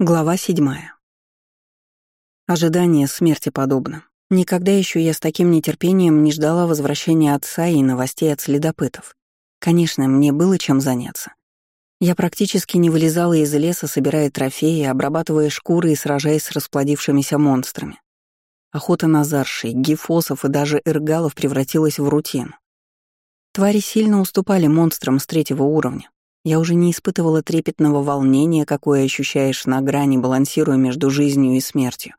Глава седьмая. Ожидание смерти подобно. Никогда еще я с таким нетерпением не ждала возвращения отца и новостей от следопытов. Конечно, мне было чем заняться. Я практически не вылезала из леса, собирая трофеи, обрабатывая шкуры и сражаясь с расплодившимися монстрами. Охота на заршей, гифосов и даже эргалов превратилась в рутину. Твари сильно уступали монстрам с третьего уровня, я уже не испытывала трепетного волнения, какое ощущаешь на грани, балансируя между жизнью и смертью,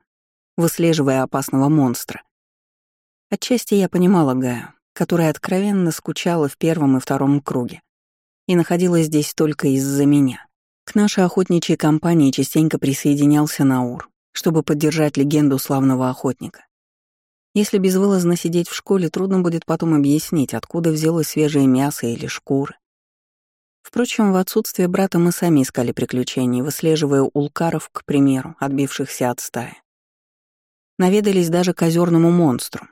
выслеживая опасного монстра. Отчасти я понимала Гаю, которая откровенно скучала в первом и втором круге и находилась здесь только из-за меня. К нашей охотничьей компании частенько присоединялся Наур, чтобы поддержать легенду славного охотника. Если безвылазно сидеть в школе, трудно будет потом объяснить, откуда взялось свежее мясо или шкуры. Впрочем, в отсутствие брата мы сами искали приключений, выслеживая улкаров, к примеру, отбившихся от стаи. Наведались даже к озерному монстру.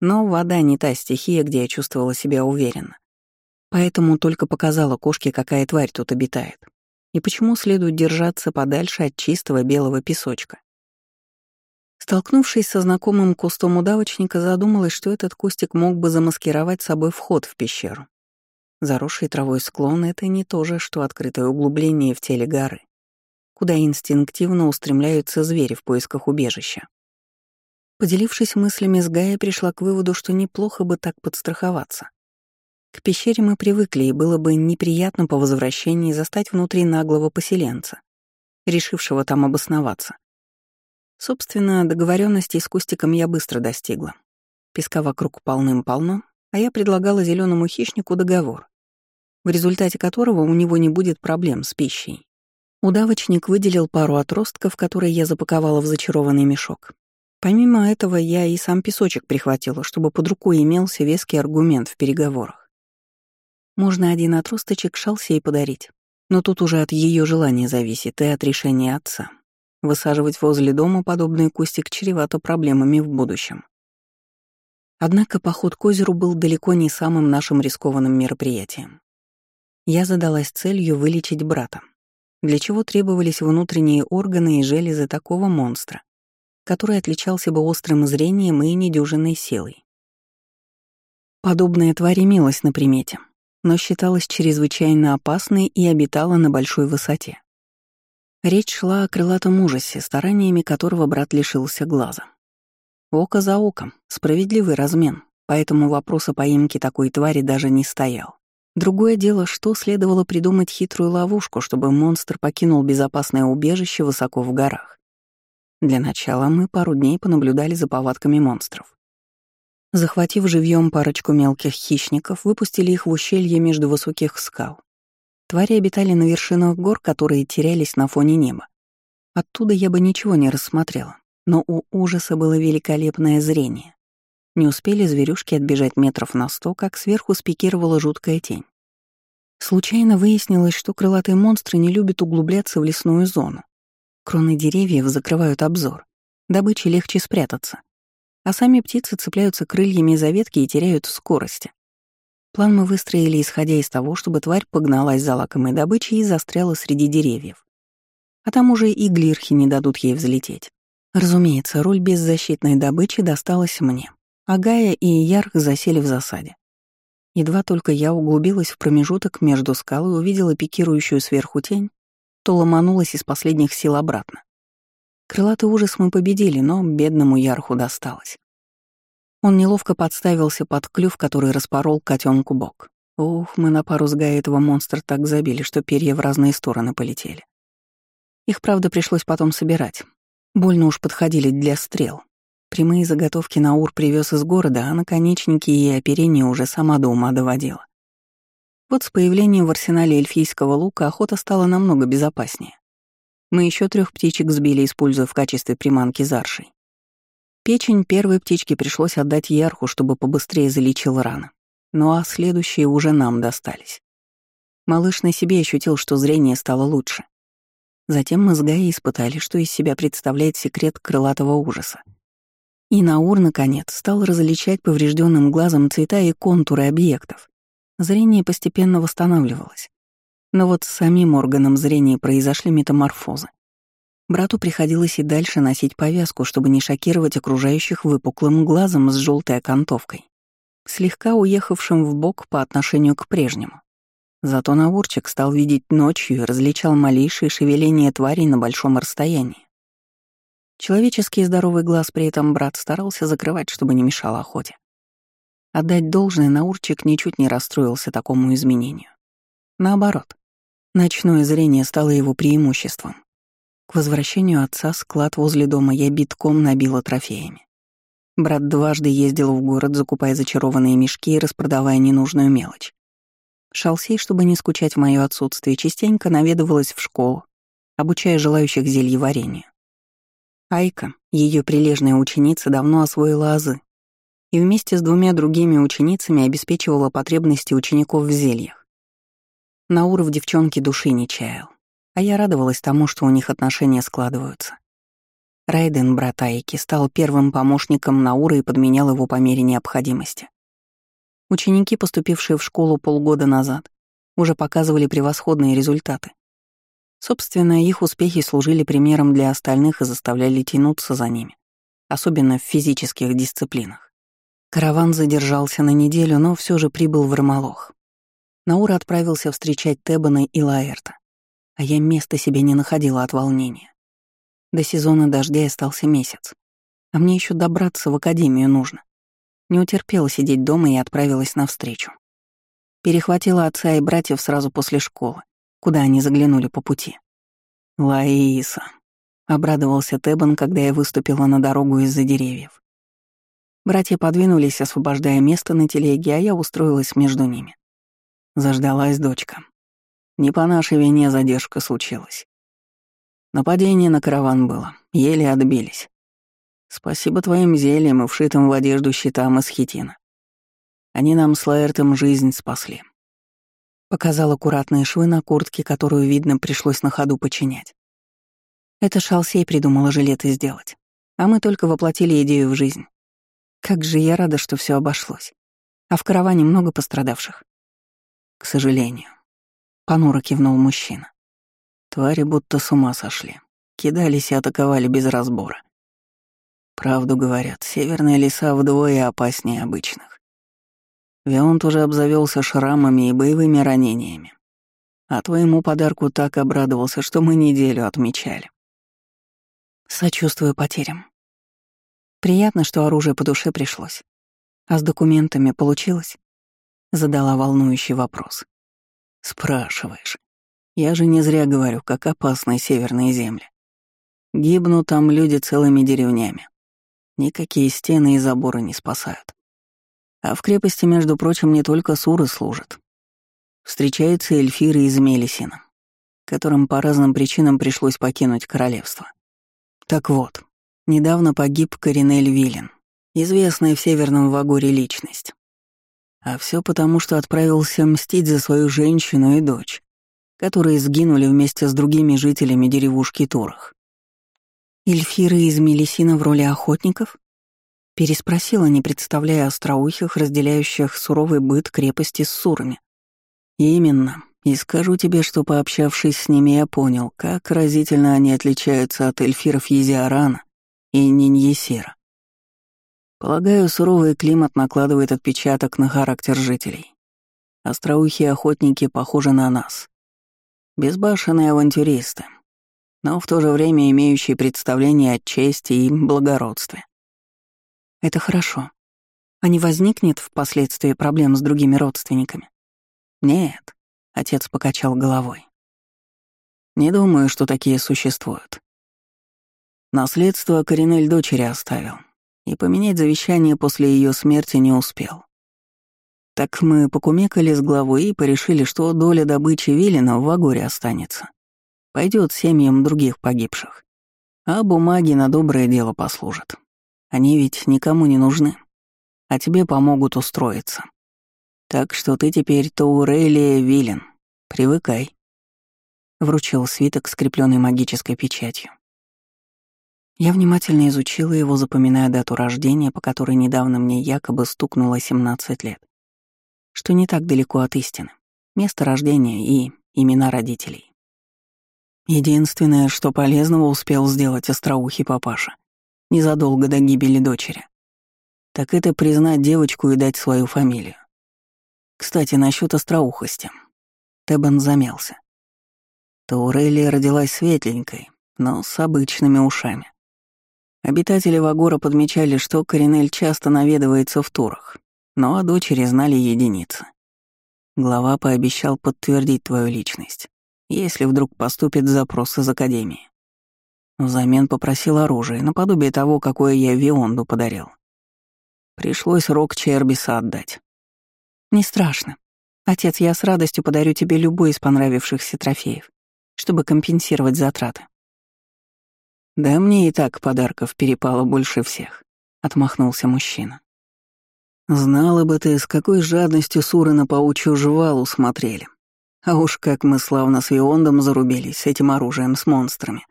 Но вода не та стихия, где я чувствовала себя уверенно. Поэтому только показала кошке, какая тварь тут обитает. И почему следует держаться подальше от чистого белого песочка. Столкнувшись со знакомым кустом удавочника, задумалась, что этот кустик мог бы замаскировать собой вход в пещеру. Заросший травой склон — это не то же, что открытое углубление в теле горы, куда инстинктивно устремляются звери в поисках убежища. Поделившись мыслями с Гаей, пришла к выводу, что неплохо бы так подстраховаться. К пещере мы привыкли, и было бы неприятно по возвращении застать внутри наглого поселенца, решившего там обосноваться. Собственно, договоренности с Кустиком я быстро достигла. Песка вокруг полным-полно, а я предлагала зеленому хищнику договор, в результате которого у него не будет проблем с пищей. Удавочник выделил пару отростков, которые я запаковала в зачарованный мешок. Помимо этого, я и сам песочек прихватила, чтобы под рукой имелся веский аргумент в переговорах. Можно один отросточек шалсе подарить, но тут уже от ее желания зависит и от решения отца. Высаживать возле дома подобный кустик чревато проблемами в будущем. Однако поход к озеру был далеко не самым нашим рискованным мероприятием. Я задалась целью вылечить брата, для чего требовались внутренние органы и железы такого монстра, который отличался бы острым зрением и недюжинной силой. Подобная тварь имелась на примете, но считалась чрезвычайно опасной и обитала на большой высоте. Речь шла о крылатом ужасе, стараниями которого брат лишился глаза. Око за оком, справедливый размен, поэтому вопрос о поимке такой твари даже не стоял. Другое дело, что следовало придумать хитрую ловушку, чтобы монстр покинул безопасное убежище высоко в горах. Для начала мы пару дней понаблюдали за повадками монстров. Захватив живьем парочку мелких хищников, выпустили их в ущелье между высоких скал. Твари обитали на вершинах гор, которые терялись на фоне неба. Оттуда я бы ничего не рассмотрела, но у ужаса было великолепное зрение. Не успели зверюшки отбежать метров на сто, как сверху спикировала жуткая тень. Случайно выяснилось, что крылатые монстры не любят углубляться в лесную зону. Кроны деревьев закрывают обзор. Добыче легче спрятаться. А сами птицы цепляются крыльями за ветки и теряют скорости. План мы выстроили, исходя из того, чтобы тварь погналась за лакомой добычей и застряла среди деревьев. А там уже и глирхи не дадут ей взлететь. Разумеется, роль беззащитной добычи досталась мне. Агая и Ярх засели в засаде. Едва только я углубилась в промежуток между скал и увидела пикирующую сверху тень, то ломанулась из последних сил обратно. Крылатый ужас мы победили, но бедному Ярху досталось. Он неловко подставился под клюв, который распорол котенку бок. Ух, мы на пару с Гаей этого монстра так забили, что перья в разные стороны полетели. Их, правда, пришлось потом собирать. Больно уж подходили для стрел, Прямые заготовки Наур привез из города, а наконечники и оперение уже сама до ума доводила. Вот с появлением в арсенале эльфийского лука охота стала намного безопаснее. Мы еще трех птичек сбили, используя в качестве приманки заршей. Печень первой птички пришлось отдать Ярху, чтобы побыстрее залечил раны. Ну а следующие уже нам достались. Малыш на себе ощутил, что зрение стало лучше. Затем мы с Гаей испытали, что из себя представляет секрет крылатого ужаса — и Наур, наконец, стал различать поврежденным глазом цвета и контуры объектов. Зрение постепенно восстанавливалось. Но вот с самим органом зрения произошли метаморфозы. Брату приходилось и дальше носить повязку, чтобы не шокировать окружающих выпуклым глазом с желтой окантовкой, слегка уехавшим в бок по отношению к прежнему. Зато Наурчик стал видеть ночью и различал малейшие шевеления тварей на большом расстоянии. Человеческий здоровый глаз при этом брат старался закрывать, чтобы не мешал охоте. Отдать должное, Наурчик ничуть не расстроился такому изменению. Наоборот, ночное зрение стало его преимуществом. К возвращению отца склад возле дома я битком набила трофеями. Брат дважды ездил в город, закупая зачарованные мешки и распродавая ненужную мелочь. Шалсей, чтобы не скучать в моё отсутствие, частенько наведывалась в школу, обучая желающих зельеварению. Айка, ее прилежная ученица, давно освоила азы и вместе с двумя другими ученицами обеспечивала потребности учеников в зельях. Наур в девчонке души не чаял, а я радовалась тому, что у них отношения складываются. Райден, брат Айки, стал первым помощником Наура и подменял его по мере необходимости. Ученики, поступившие в школу полгода назад, уже показывали превосходные результаты. Собственно, их успехи служили примером для остальных и заставляли тянуться за ними, особенно в физических дисциплинах. Караван задержался на неделю, но все же прибыл в Ромолох. Наура отправился встречать Тебана и Лаэрта, а я места себе не находила от волнения. До сезона дождя остался месяц, а мне еще добраться в академию нужно. Не утерпела сидеть дома и отправилась навстречу. Перехватила отца и братьев сразу после школы, куда они заглянули по пути. «Лаиса», — обрадовался Тебан, когда я выступила на дорогу из-за деревьев. Братья подвинулись, освобождая место на телеге, а я устроилась между ними. Заждалась дочка. Не по нашей вине задержка случилась. Нападение на караван было, еле отбились. Спасибо твоим зельям и вшитым в одежду щитам из хитина. Они нам с Лаэртом жизнь спасли. Показал аккуратные швы на куртке, которую, видно, пришлось на ходу починять. Это Шалсей придумала жилеты сделать, а мы только воплотили идею в жизнь. Как же я рада, что все обошлось. А в караване много пострадавших. К сожалению. Понуро кивнул мужчина. Твари будто с ума сошли. Кидались и атаковали без разбора. Правду говорят, северные леса вдвое опаснее обычных. Вионт уже обзавелся шрамами и боевыми ранениями. А твоему подарку так обрадовался, что мы неделю отмечали. Сочувствую потерям. Приятно, что оружие по душе пришлось. А с документами получилось? Задала волнующий вопрос. Спрашиваешь. Я же не зря говорю, как опасны северные земли. Гибнут там люди целыми деревнями. Никакие стены и заборы не спасают. А в крепости, между прочим, не только суры служат. Встречаются эльфиры из Мелисина, которым по разным причинам пришлось покинуть королевство. Так вот, недавно погиб Коринель Виллен, известная в Северном Вагоре личность. А все потому, что отправился мстить за свою женщину и дочь, которые сгинули вместе с другими жителями деревушки Турах. Эльфиры из Мелисина в роли охотников? Переспросила, не представляя остроухих, разделяющих суровый быт крепости с сурами. Именно. И скажу тебе, что, пообщавшись с ними, я понял, как разительно они отличаются от эльфиров Езиарана и Ниньесира. Полагаю, суровый климат накладывает отпечаток на характер жителей. Остроухие охотники похожи на нас. Безбашенные авантюристы, но в то же время имеющие представление о чести и благородстве. Это хорошо. А не возникнет впоследствии проблем с другими родственниками? Нет, отец покачал головой. Не думаю, что такие существуют. Наследство Коринель дочери оставил, и поменять завещание после ее смерти не успел. Так мы покумекали с главой и порешили, что доля добычи Виллина в Вагоре останется пойдет семьям других погибших. А бумаги на доброе дело послужат. Они ведь никому не нужны, а тебе помогут устроиться. Так что ты теперь Таурелия Вилен. Привыкай. Вручил свиток, скрепленный магической печатью. Я внимательно изучила его, запоминая дату рождения, по которой недавно мне якобы стукнуло 17 лет. Что не так далеко от истины. Место рождения и имена родителей. Единственное, что полезного успел сделать остроухий папаша, незадолго до гибели дочери, так это признать девочку и дать свою фамилию. Кстати, насчет остроухости. Тебан замялся. Таурелия родилась светленькой, но с обычными ушами. Обитатели Вагора подмечали, что Коринель часто наведывается в турах, но о дочери знали единицы. Глава пообещал подтвердить твою личность, если вдруг поступит запрос из Академии. Взамен попросил оружие, наподобие того, какое я Вионду подарил. Пришлось рог Чербиса отдать. «Не страшно. Отец, я с радостью подарю тебе любой из понравившихся трофеев, чтобы компенсировать затраты». «Да мне и так подарков перепало больше всех», — отмахнулся мужчина. «Знала бы ты, с какой жадностью суры на паучью жвалу смотрели. А уж как мы славно с Виондом зарубились этим оружием, с монстрами».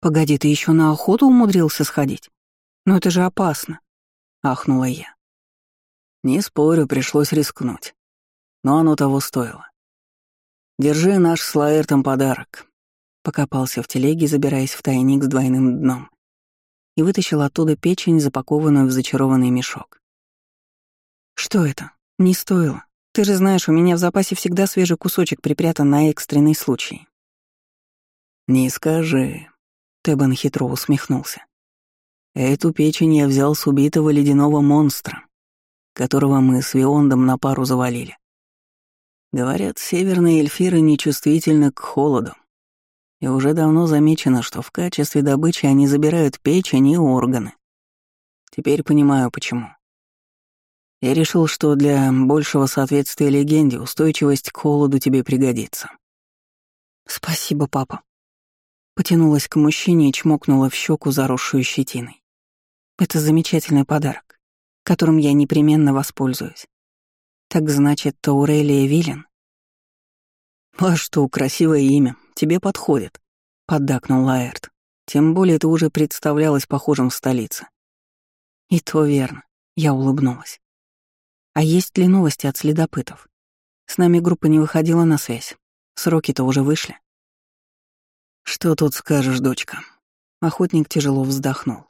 «Погоди, ты еще на охоту умудрился сходить? Но это же опасно», — ахнула я. Не спорю, пришлось рискнуть. Но оно того стоило. Держи наш с Лаэртом подарок. Покопался в телеге, забираясь в тайник с двойным дном. И вытащил оттуда печень, запакованную в зачарованный мешок. Что это? Не стоило. Ты же знаешь, у меня в запасе всегда свежий кусочек припрятан на экстренный случай. Не скажи. Тебан хитро усмехнулся. Эту печень я взял с убитого ледяного монстра, которого мы с Виондом на пару завалили. Говорят, северные эльфиры нечувствительны к холоду. И уже давно замечено, что в качестве добычи они забирают печень и органы. Теперь понимаю, почему. Я решил, что для большего соответствия легенде устойчивость к холоду тебе пригодится. Спасибо, папа. Потянулась к мужчине и чмокнула в щеку, заросшую щетиной. Это замечательный подарок, которым я непременно воспользуюсь. Так значит, Таурелия Вилен? А что, красивое имя, тебе подходит, поддакнул Лаэрт. Тем более ты уже представлялась похожим в столице. И то верно, я улыбнулась. А есть ли новости от следопытов? С нами группа не выходила на связь. Сроки-то уже вышли. Что тут скажешь, дочка? Охотник тяжело вздохнул.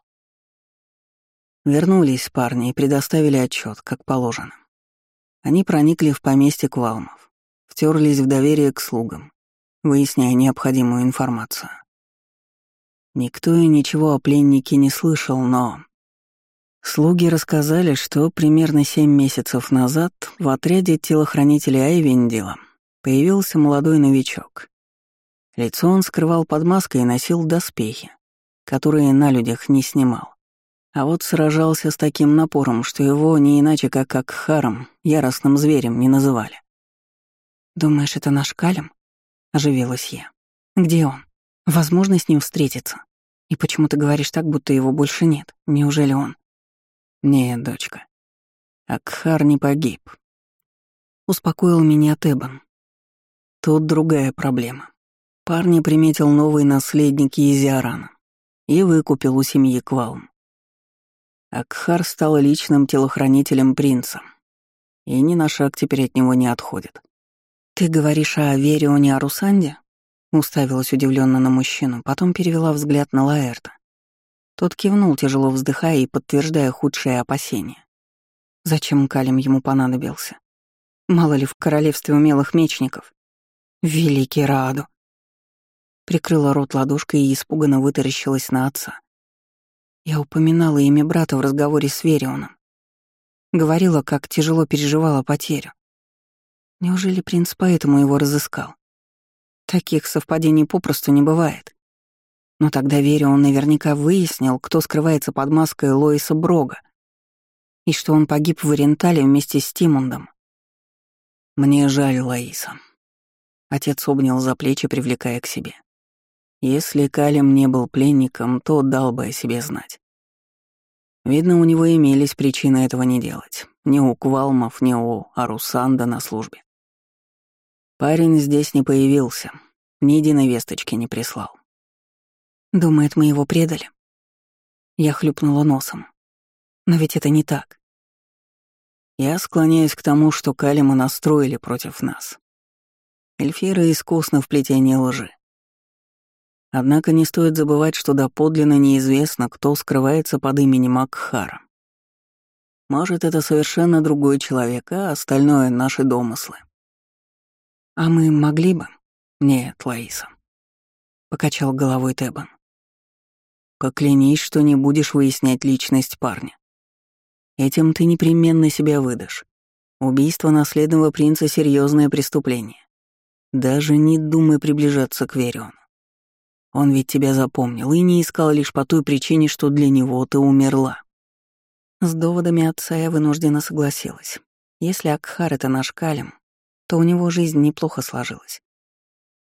Вернулись парни и предоставили отчет, как положено. Они проникли в поместье Квалмов, втерлись в доверие к слугам, выясняя необходимую информацию. Никто и ничего о пленнике не слышал, но... Слуги рассказали, что примерно семь месяцев назад в отряде телохранителей Айвендила появился молодой новичок. Лицо он скрывал под маской и носил доспехи, которые на людях не снимал. А вот сражался с таким напором, что его не иначе как Акхаром, яростным зверем, не называли. «Думаешь, это наш Калем?» — оживилась я. «Где он? Возможно с ним встретиться. И почему ты говоришь так, будто его больше нет? Неужели он?» «Нет, дочка. Акхар не погиб». Успокоил меня Тебан. Тут другая проблема. Парня приметил новый наследник Изиарана и выкупил у семьи Квалм. Акхар стал личным телохранителем принца, и ни на шаг теперь от него не отходит. «Ты говоришь о Верионе Арусанде?» Уставилась удивленно на мужчину, потом перевела взгляд на Лаэрта. Тот кивнул, тяжело вздыхая и подтверждая худшие опасения. Зачем Калим ему понадобился? Мало ли в королевстве умелых мечников. Великий Раду. Прикрыла рот ладошкой и испуганно вытаращилась на отца. Я упоминала имя брата в разговоре с Верионом. Говорила, как тяжело переживала потерю. Неужели принц поэтому его разыскал? Таких совпадений попросту не бывает. Но тогда Верион наверняка выяснил, кто скрывается под маской Лоиса Брога, и что он погиб в Орентале вместе с Тимундом. «Мне жаль, Лоиса». Отец обнял за плечи, привлекая к себе. Если Калим не был пленником, то дал бы о себе знать. Видно, у него имелись причины этого не делать. Ни у Квалмов, ни у Арусанда на службе. Парень здесь не появился, ни единой весточки не прислал. Думает, мы его предали. Я хлюпнула носом. Но ведь это не так. Я склоняюсь к тому, что Калима настроили против нас. Эльфиры искусны в плетении лжи. Однако не стоит забывать, что доподлинно неизвестно, кто скрывается под именем Акхара. Может, это совершенно другой человек, а остальное — наши домыслы. А мы могли бы? Нет, Лаиса. Покачал головой Тебан. Поклянись, что не будешь выяснять личность парня. Этим ты непременно себя выдашь. Убийство наследного принца — серьезное преступление. Даже не думай приближаться к Вериону. Он ведь тебя запомнил и не искал лишь по той причине, что для него ты умерла. С доводами отца я вынуждена согласилась. Если Акхар — это наш Калим, то у него жизнь неплохо сложилась.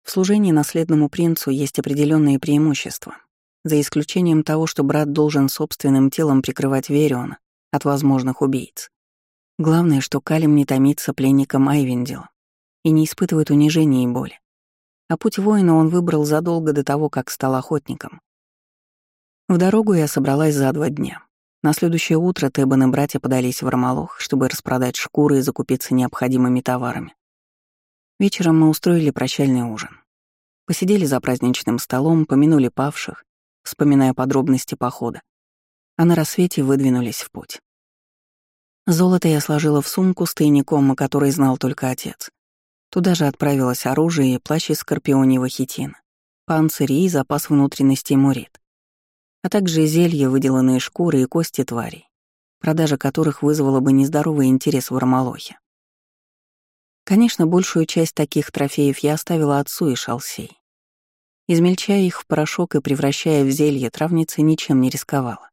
В служении наследному принцу есть определенные преимущества, за исключением того, что брат должен собственным телом прикрывать Вериона от возможных убийц. Главное, что Калим не томится пленником Айвендила и не испытывает унижения и боли. А путь воина он выбрал задолго до того, как стал охотником. В дорогу я собралась за два дня. На следующее утро Тебан и братья подались в Ромолох, чтобы распродать шкуры и закупиться необходимыми товарами. Вечером мы устроили прощальный ужин. Посидели за праздничным столом, помянули павших, вспоминая подробности похода, а на рассвете выдвинулись в путь. Золото я сложила в сумку с тайником, о которой знал только отец. Туда же отправилось оружие и плащ из скорпионьего хитина, панцири и запас внутренностей мурит а также зелья, выделанные шкуры и кости тварей, продажа которых вызвала бы нездоровый интерес в Ромолохе. Конечно, большую часть таких трофеев я оставила отцу и шалсей. Измельчая их в порошок и превращая в зелье, травница ничем не рисковала.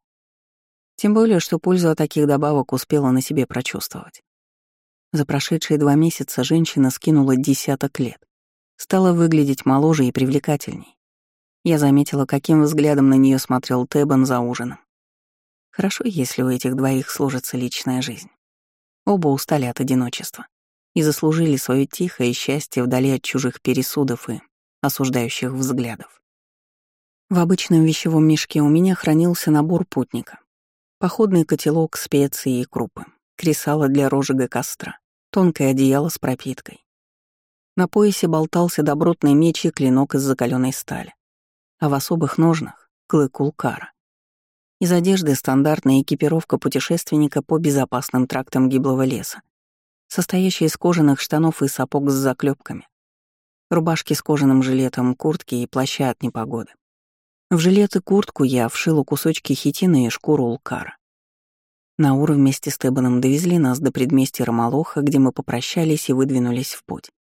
Тем более, что пользу от таких добавок успела на себе прочувствовать. За прошедшие два месяца женщина скинула десяток лет, стала выглядеть моложе и привлекательней. Я заметила, каким взглядом на нее смотрел Тебан за ужином. Хорошо, если у этих двоих сложится личная жизнь. Оба устали от одиночества и заслужили свое тихое счастье вдали от чужих пересудов и осуждающих взглядов. В обычном вещевом мешке у меня хранился набор путника. Походный котелок, специи и крупы, кресало для розжига костра, тонкое одеяло с пропиткой. На поясе болтался добротный меч и клинок из закаленной стали а в особых ножнах — клык улкара. Из одежды стандартная экипировка путешественника по безопасным трактам гиблого леса, состоящая из кожаных штанов и сапог с заклепками, рубашки с кожаным жилетом, куртки и плаща от непогоды. В жилет и куртку я вшила кусочки хитина и шкуру улкара. Наур вместе с Тебаном довезли нас до предместья Ромолоха, где мы попрощались и выдвинулись в путь,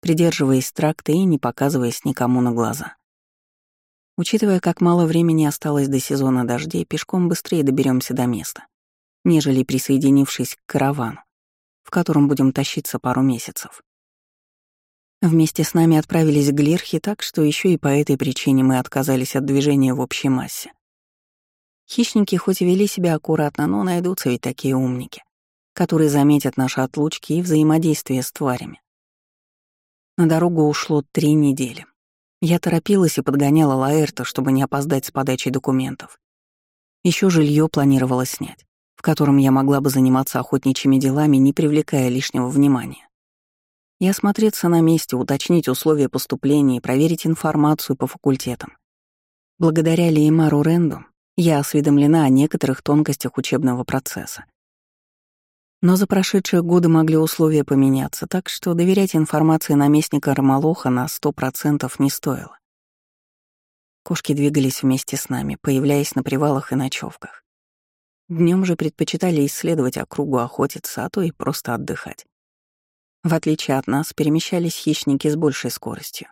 придерживаясь тракта и не показываясь никому на глаза. Учитывая, как мало времени осталось до сезона дождей, пешком быстрее доберемся до места, нежели присоединившись к каравану, в котором будем тащиться пару месяцев. Вместе с нами отправились глирхи, так что еще и по этой причине мы отказались от движения в общей массе. Хищники хоть и вели себя аккуратно, но найдутся ведь такие умники, которые заметят наши отлучки и взаимодействие с тварями. На дорогу ушло три недели. Я торопилась и подгоняла Лаэрта, чтобы не опоздать с подачей документов. Еще жилье планировала снять, в котором я могла бы заниматься охотничьими делами, не привлекая лишнего внимания. И осмотреться на месте, уточнить условия поступления и проверить информацию по факультетам. Благодаря Леймару Ренду я осведомлена о некоторых тонкостях учебного процесса. Но за прошедшие годы могли условия поменяться, так что доверять информации наместника Ромолоха на сто процентов не стоило. Кошки двигались вместе с нами, появляясь на привалах и ночевках. Днем же предпочитали исследовать округу, охотиться, а то и просто отдыхать. В отличие от нас, перемещались хищники с большей скоростью.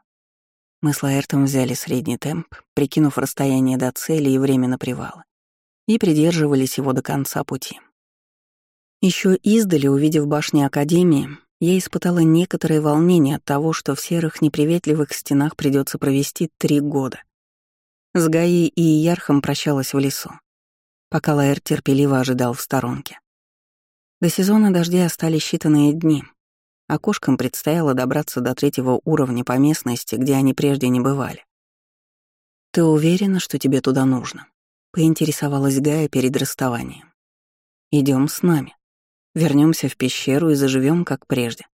Мы с Лаэртом взяли средний темп, прикинув расстояние до цели и время на привалы, и придерживались его до конца пути. Еще издали, увидев башни Академии, я испытала некоторое волнение от того, что в серых неприветливых стенах придется провести три года. С Гаей и Ярхом прощалась в лесу, пока Лаэр терпеливо ожидал в сторонке. До сезона дождя остались считанные дни, а предстояло добраться до третьего уровня по местности, где они прежде не бывали. «Ты уверена, что тебе туда нужно?» — поинтересовалась Гая перед расставанием. Идем с нами», Вернемся в пещеру и заживем как прежде.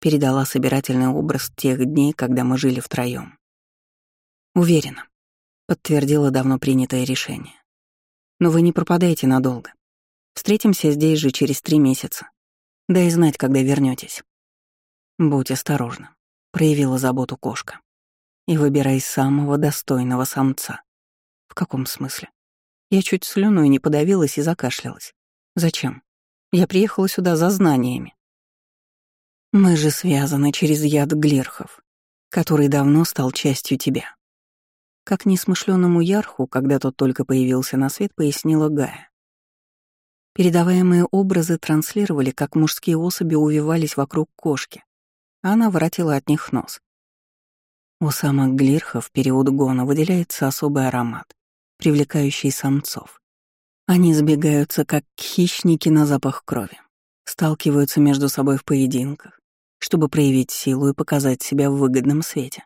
Передала собирательный образ тех дней, когда мы жили втроем. Уверена, подтвердила давно принятое решение. Но вы не пропадаете надолго. Встретимся здесь же через три месяца. Дай знать, когда вернетесь. Будь осторожна, проявила заботу кошка. И выбирай самого достойного самца. В каком смысле? Я чуть слюной не подавилась и закашлялась. Зачем? Я приехала сюда за знаниями. Мы же связаны через яд глирхов, который давно стал частью тебя. Как несмышленному Ярху, когда тот только появился на свет, пояснила Гая. Передаваемые образы транслировали, как мужские особи увивались вокруг кошки, она воротила от них нос. У самок глирха в период гона выделяется особый аромат, привлекающий самцов. Они сбегаются, как хищники на запах крови, сталкиваются между собой в поединках, чтобы проявить силу и показать себя в выгодном свете.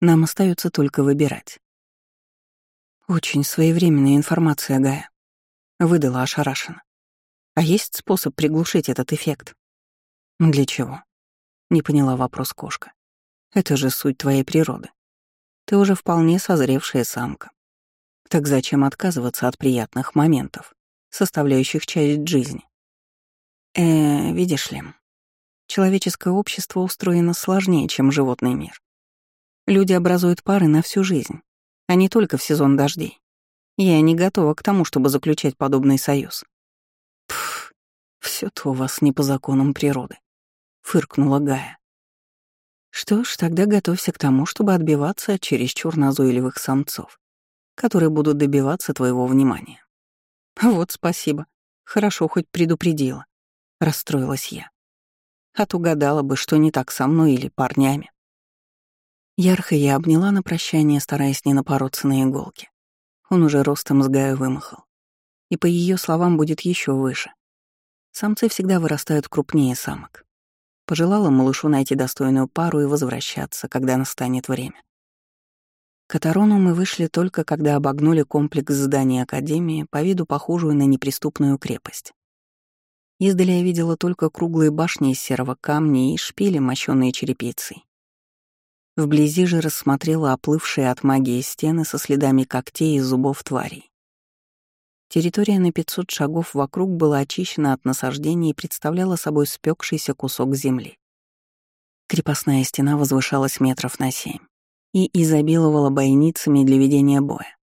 Нам остается только выбирать. Очень своевременная информация, Гая. Выдала ошарашенно. А есть способ приглушить этот эффект? Для чего? Не поняла вопрос кошка. Это же суть твоей природы. Ты уже вполне созревшая самка. Так зачем отказываться от приятных моментов, составляющих часть жизни? Э, видишь ли, человеческое общество устроено сложнее, чем животный мир. Люди образуют пары на всю жизнь, а не только в сезон дождей. Я не готова к тому, чтобы заключать подобный союз. Пф, все то у вас не по законам природы, фыркнула Гая. Что ж, тогда готовься к тому, чтобы отбиваться от чересчур назойливых самцов, которые будут добиваться твоего внимания. Вот спасибо. Хорошо, хоть предупредила. Расстроилась я. А то гадала бы, что не так со мной или парнями. Ярко я обняла на прощание, стараясь не напороться на иголки. Он уже ростом с Гаю вымахал. И по ее словам будет еще выше. Самцы всегда вырастают крупнее самок. Пожелала малышу найти достойную пару и возвращаться, когда настанет время. К Атарону мы вышли только, когда обогнули комплекс зданий Академии, по виду похожую на неприступную крепость. Издали я видела только круглые башни из серого камня и шпили, мощенные черепицей. Вблизи же рассмотрела оплывшие от магии стены со следами когтей и зубов тварей. Территория на 500 шагов вокруг была очищена от насаждений и представляла собой спекшийся кусок земли. Крепостная стена возвышалась метров на семь и изобиловала бойницами для ведения боя.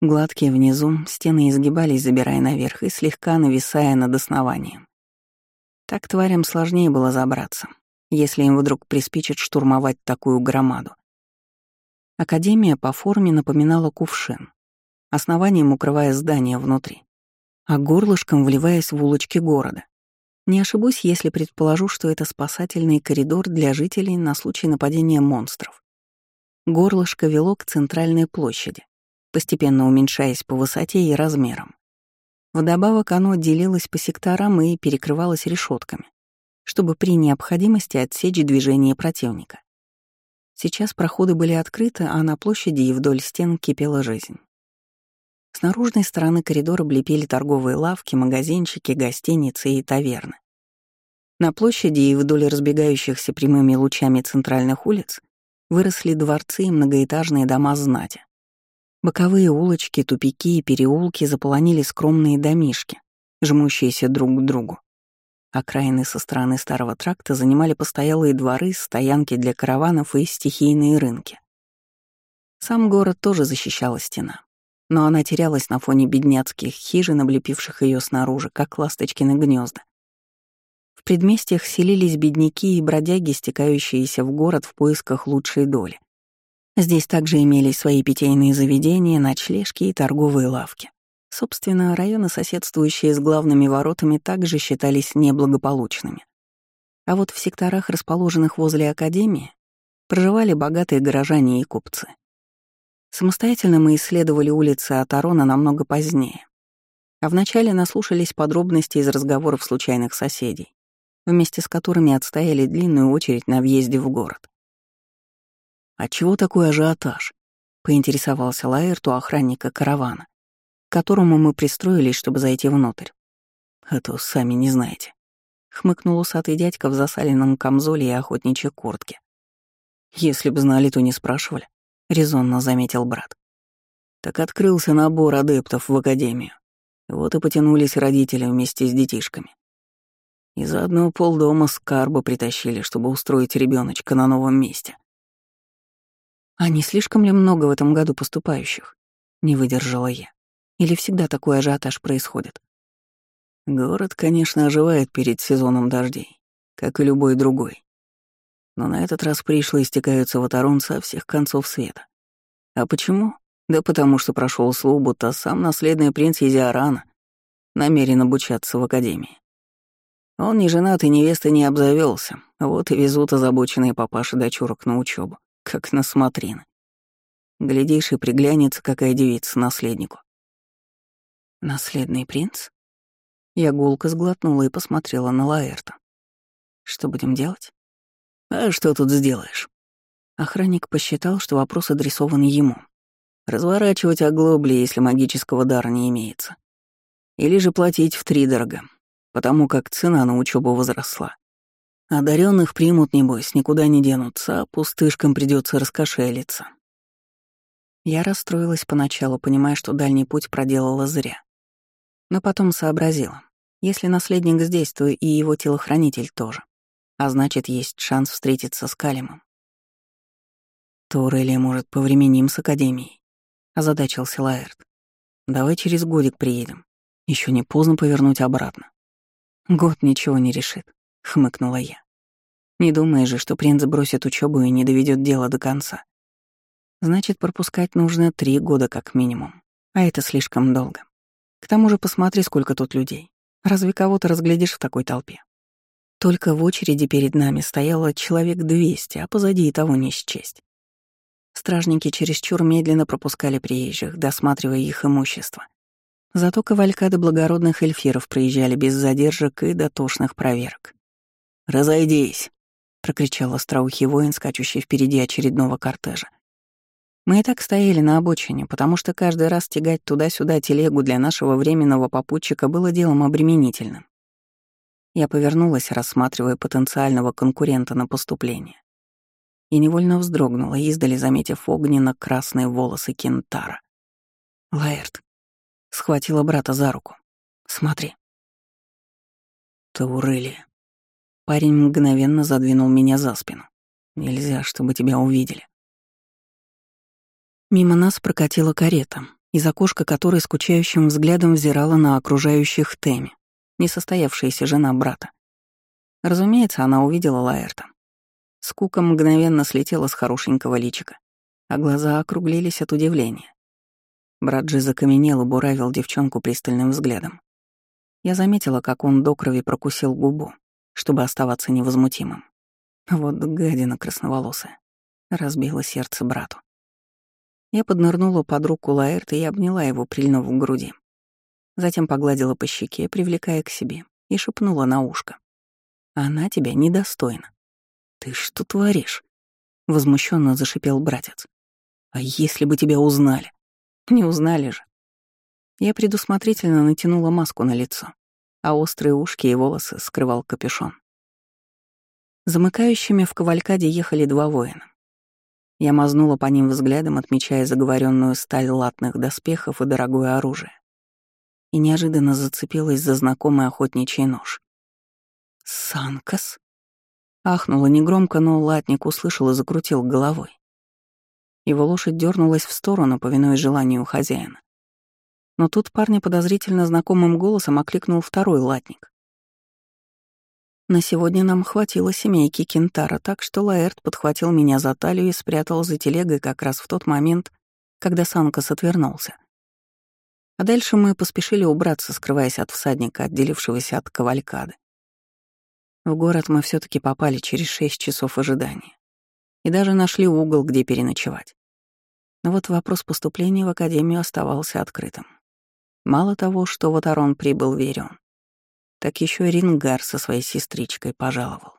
Гладкие внизу, стены изгибались, забирая наверх и слегка нависая над основанием. Так тварям сложнее было забраться, если им вдруг приспичит штурмовать такую громаду. Академия по форме напоминала кувшин, основанием укрывая здание внутри, а горлышком вливаясь в улочки города. Не ошибусь, если предположу, что это спасательный коридор для жителей на случай нападения монстров. Горлышко вело к центральной площади, постепенно уменьшаясь по высоте и размерам. Вдобавок оно делилось по секторам и перекрывалось решетками, чтобы при необходимости отсечь движение противника. Сейчас проходы были открыты, а на площади и вдоль стен кипела жизнь. С наружной стороны коридора облепили торговые лавки, магазинчики, гостиницы и таверны. На площади и вдоль разбегающихся прямыми лучами центральных улиц выросли дворцы и многоэтажные дома знати. Боковые улочки, тупики и переулки заполонили скромные домишки, жмущиеся друг к другу. Окраины со стороны старого тракта занимали постоялые дворы, стоянки для караванов и стихийные рынки. Сам город тоже защищала стена, но она терялась на фоне бедняцких хижин, облепивших ее снаружи, как ласточкины гнезда. В предместьях селились бедняки и бродяги, стекающиеся в город в поисках лучшей доли. Здесь также имелись свои питейные заведения, ночлежки и торговые лавки. Собственно, районы, соседствующие с главными воротами, также считались неблагополучными. А вот в секторах, расположенных возле Академии, проживали богатые горожане и купцы. Самостоятельно мы исследовали улицы Атарона намного позднее. А вначале наслушались подробностей из разговоров случайных соседей, вместе с которыми отстояли длинную очередь на въезде в город. «А чего такой ажиотаж?» — поинтересовался Лаэрт у охранника каравана к которому мы пристроились, чтобы зайти внутрь. А то сами не знаете. Хмыкнул усатый дядька в засаленном камзоле и охотничьей куртке. Если бы знали, то не спрашивали. — резонно заметил брат. Так открылся набор адептов в академию. Вот и потянулись родители вместе с детишками. И заодно полдома скарба притащили, чтобы устроить ребеночка на новом месте. А не слишком ли много в этом году поступающих? Не выдержала я. Или всегда такой ажиотаж происходит? Город, конечно, оживает перед сезоном дождей, как и любой другой. Но на этот раз пришло истекаются в Атарон со всех концов света. А почему? Да потому что прошел слух, будто сам наследный принц Изиарана намерен обучаться в академии. Он не женат и невеста не обзавелся, вот и везут озабоченные папаши дочурок на учебу, как на смотрины. Глядишь, и приглянется какая девица наследнику. Наследный принц? Я гулко сглотнула и посмотрела на Лаэрта. Что будем делать? А что тут сделаешь? Охранник посчитал, что вопрос адресован ему. Разворачивать оглобли, если магического дара не имеется. Или же платить втридорога, потому как цена на учебу возросла. Одаренных примут, небось, никуда не денутся, а пустышкам придется раскошелиться. Я расстроилась поначалу, понимая, что дальний путь проделала зря. Но потом сообразила. Если наследник здесь, то и его телохранитель тоже. А значит, есть шанс встретиться с Калимом. Турелия, может, повременим с Академией? озадачился Лаэрт. «Давай через годик приедем. Еще не поздно повернуть обратно». «Год ничего не решит», — хмыкнула я. «Не думай же, что принц бросит учебу и не доведет дело до конца. Значит, пропускать нужно три года как минимум, а это слишком долго. К тому же посмотри, сколько тут людей. Разве кого-то разглядишь в такой толпе? Только в очереди перед нами стояло человек двести, а позади и того не счесть. Стражники чересчур медленно пропускали приезжих, досматривая их имущество. Зато кавалькады благородных эльфиров проезжали без задержек и дотошных проверок. «Разойдись!» — прокричал остроухий воин, скачущий впереди очередного кортежа. Мы и так стояли на обочине, потому что каждый раз тягать туда-сюда телегу для нашего временного попутчика было делом обременительным. Я повернулась, рассматривая потенциального конкурента на поступление и невольно вздрогнула, издали заметив огненно-красные волосы кентара. Лаэрт схватила брата за руку. «Смотри». «Таурелия». Парень мгновенно задвинул меня за спину. «Нельзя, чтобы тебя увидели». Мимо нас прокатила карета, из окошка которой скучающим взглядом взирала на окружающих Теми, несостоявшаяся жена брата. Разумеется, она увидела Лаэрта. Скука мгновенно слетела с хорошенького личика, а глаза округлились от удивления. Брат же закаменел и буравил девчонку пристальным взглядом. Я заметила, как он до крови прокусил губу, чтобы оставаться невозмутимым. Вот гадина красноволосая. Разбила сердце брату. Я поднырнула под руку Лаэрта и обняла его, прильнув в груди. Затем погладила по щеке, привлекая к себе, и шепнула на ушко. «Она тебя недостойна. «Ты что творишь?» — возмущенно зашипел братец. «А если бы тебя узнали?» «Не узнали же». Я предусмотрительно натянула маску на лицо, а острые ушки и волосы скрывал капюшон. Замыкающими в кавалькаде ехали два воина. Я мазнула по ним взглядом, отмечая заговоренную сталь латных доспехов и дорогое оружие. И неожиданно зацепилась за знакомый охотничий нож. «Санкас?» Ахнула негромко, но латник услышал и закрутил головой. Его лошадь дернулась в сторону, повинуясь желанию хозяина. Но тут парня подозрительно знакомым голосом окликнул второй латник. На сегодня нам хватило семейки Кентара, так что Лаэрт подхватил меня за талию и спрятал за телегой как раз в тот момент, когда Санкас отвернулся. А дальше мы поспешили убраться, скрываясь от всадника, отделившегося от кавалькады. В город мы все таки попали через шесть часов ожидания. И даже нашли угол, где переночевать. Но вот вопрос поступления в академию оставался открытым. Мало того, что в Атарон прибыл Верион, так еще Рингар со своей сестричкой пожаловал.